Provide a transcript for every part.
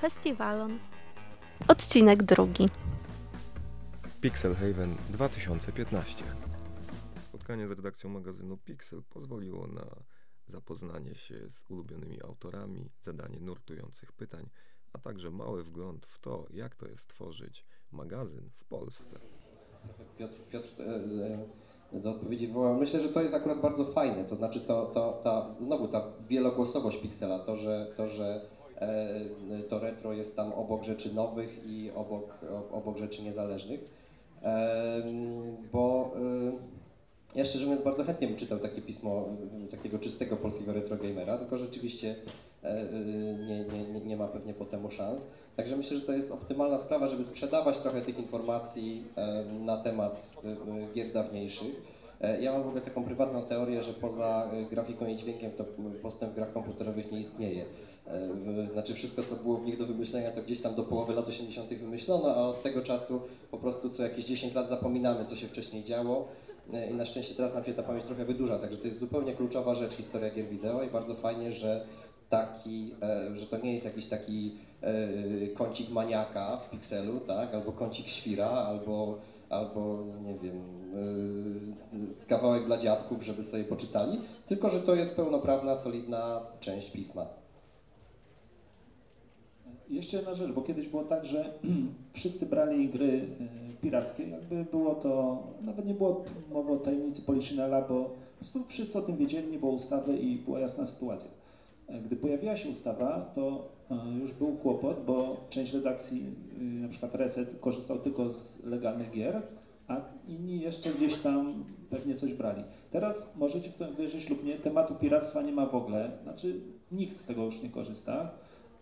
festiwalon. Odcinek drugi. Pixel Haven 2015. Spotkanie z redakcją magazynu Pixel pozwoliło na zapoznanie się z ulubionymi autorami, zadanie nurtujących pytań, a także mały wgląd w to, jak to jest tworzyć magazyn w Polsce. Piotr, Piotr e, e, do odpowiedzi wołał. Myślę, że to jest akurat bardzo fajne, to znaczy to, to, ta, znowu ta wielogłosowość Pixela, to, że, to, że to retro jest tam obok rzeczy nowych i obok, obok rzeczy niezależnych, e, bo e, ja szczerze mówiąc bardzo chętnie bym czytał takie pismo e, takiego czystego polskiego retro gamera, tylko rzeczywiście e, e, nie, nie, nie ma pewnie po temu szans. Także myślę, że to jest optymalna sprawa, żeby sprzedawać trochę tych informacji e, na temat e, e, gier dawniejszych. Ja mam w ogóle taką prywatną teorię, że poza grafiką i dźwiękiem to postęp w grach komputerowych nie istnieje. Znaczy wszystko, co było w nich do wymyślenia, to gdzieś tam do połowy lat 80. wymyślono, a od tego czasu po prostu co jakieś 10 lat zapominamy, co się wcześniej działo. I na szczęście teraz nam się ta pamięć trochę wydłuża, także to jest zupełnie kluczowa rzecz historia gier wideo i bardzo fajnie, że taki, że to nie jest jakiś taki E, kącik maniaka w pikselu, tak? albo kącik świra, albo, albo nie wiem, e, kawałek dla dziadków, żeby sobie poczytali, tylko że to jest pełnoprawna, solidna część pisma. Jeszcze jedna rzecz, bo kiedyś było tak, że wszyscy brali gry e, pirackie, jakby było to, nawet nie było mowy o tajemnicy Poliszynela, bo po prostu wszyscy o tym wiedzieli, nie było ustawy i była jasna sytuacja. Gdy pojawiła się ustawa, to e, już był kłopot, bo część redakcji, na przykład Reset, korzystał tylko z legalnych gier, a inni jeszcze gdzieś tam pewnie coś brali. Teraz możecie w to wierzyć lub nie, tematu piractwa nie ma w ogóle, znaczy nikt z tego już nie korzysta.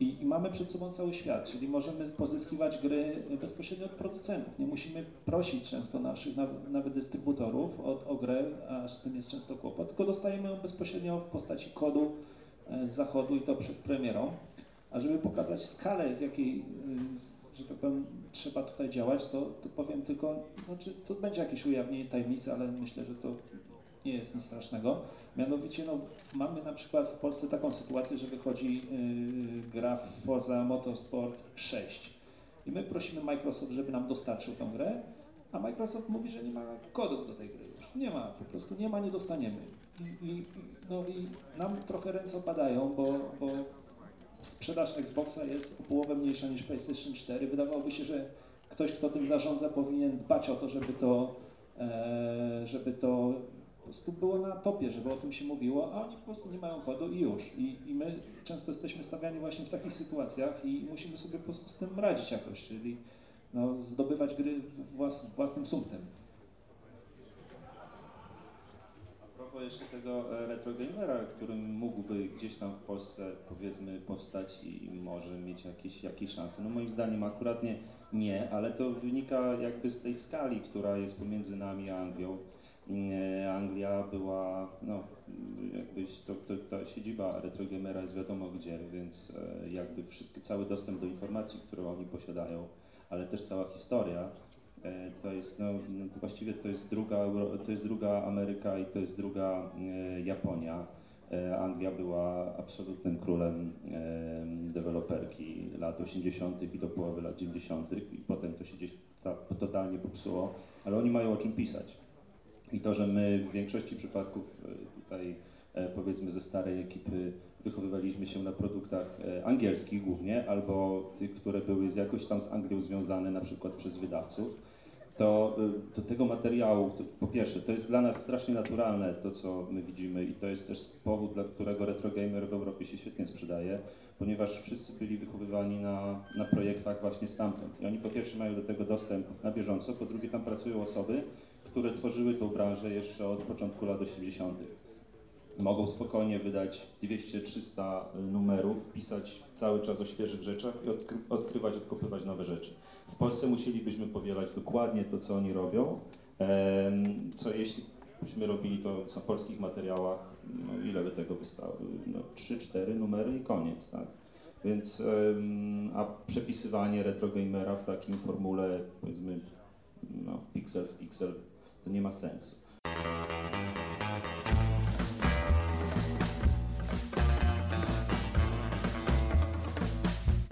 I, I, mamy przed sobą cały świat, czyli możemy pozyskiwać gry bezpośrednio od producentów. Nie musimy prosić często naszych nawet dystrybutorów o, o grę, a z tym jest często kłopot, tylko dostajemy ją bezpośrednio w postaci kodu E, z zachodu i to przed premierą. A żeby pokazać skalę, w jakiej, e, że tak powiem, trzeba tutaj działać, to, to powiem tylko, znaczy to będzie jakieś ujawnienie tajemnicy, ale myślę, że to nie jest nic strasznego. Mianowicie no, mamy na przykład w Polsce taką sytuację, że wychodzi yy, gra Forza Motorsport 6 i my prosimy Microsoft, żeby nam dostarczył tą grę, a Microsoft mówi, że nie ma kodu do tej gry już. Nie ma, po prostu nie ma, nie dostaniemy. I, i, no i nam trochę ręce opadają, bo, bo sprzedaż Xboxa jest o połowę mniejsza niż PlayStation 4. Wydawałoby się, że ktoś, kto tym zarządza, powinien dbać o to, żeby to, e, żeby to po prostu było na topie, żeby o tym się mówiło, a oni po prostu nie mają kodu i już. I, i my często jesteśmy stawiani właśnie w takich sytuacjach i musimy sobie po prostu z tym radzić jakoś, czyli no, zdobywać gry włas, własnym sumptem. Propos jeszcze tego e, retro gamera, którym mógłby gdzieś tam w Polsce powiedzmy powstać i może mieć jakieś, jakieś szanse. No moim zdaniem akurat nie, nie, ale to wynika jakby z tej skali, która jest pomiędzy nami a Anglią. Mm, Anglia była, no jakby to, to, ta siedziba retro gamera jest wiadomo gdzie, więc e, jakby wszystkie, cały dostęp do informacji, które oni posiadają, ale też cała historia E, to jest, no, no, to właściwie to jest, druga, to jest druga Ameryka i to jest druga e, Japonia. E, Anglia była absolutnym królem deweloperki lat 80. i do połowy lat 90. i potem to się gdzieś ta, totalnie popsuło, ale oni mają o czym pisać. I to, że my w większości przypadków tutaj powiedzmy ze starej ekipy wychowywaliśmy się na produktach angielskich głównie, albo tych, które były z jakoś tam z Anglią związane na przykład przez wydawców, to do tego materiału, to, po pierwsze, to jest dla nas strasznie naturalne to, co my widzimy i to jest też powód, dla którego retro gamer w Europie się świetnie sprzedaje, ponieważ wszyscy byli wychowywani na, na projektach właśnie stamtąd. I oni po pierwsze mają do tego dostęp na bieżąco, po drugie tam pracują osoby, które tworzyły tą branżę jeszcze od początku lat 80 mogą spokojnie wydać 200-300 numerów, pisać cały czas o świeżych rzeczach i odkry odkrywać, odkopywać nowe rzeczy. W Polsce musielibyśmy powielać dokładnie to, co oni robią, co jeśli byśmy robili to w polskich materiałach, no ile by tego wystało? No, 3-4 numery i koniec, tak? Więc, a przepisywanie retrogamera w takim formule, powiedzmy, no, pixel w pixel, to nie ma sensu.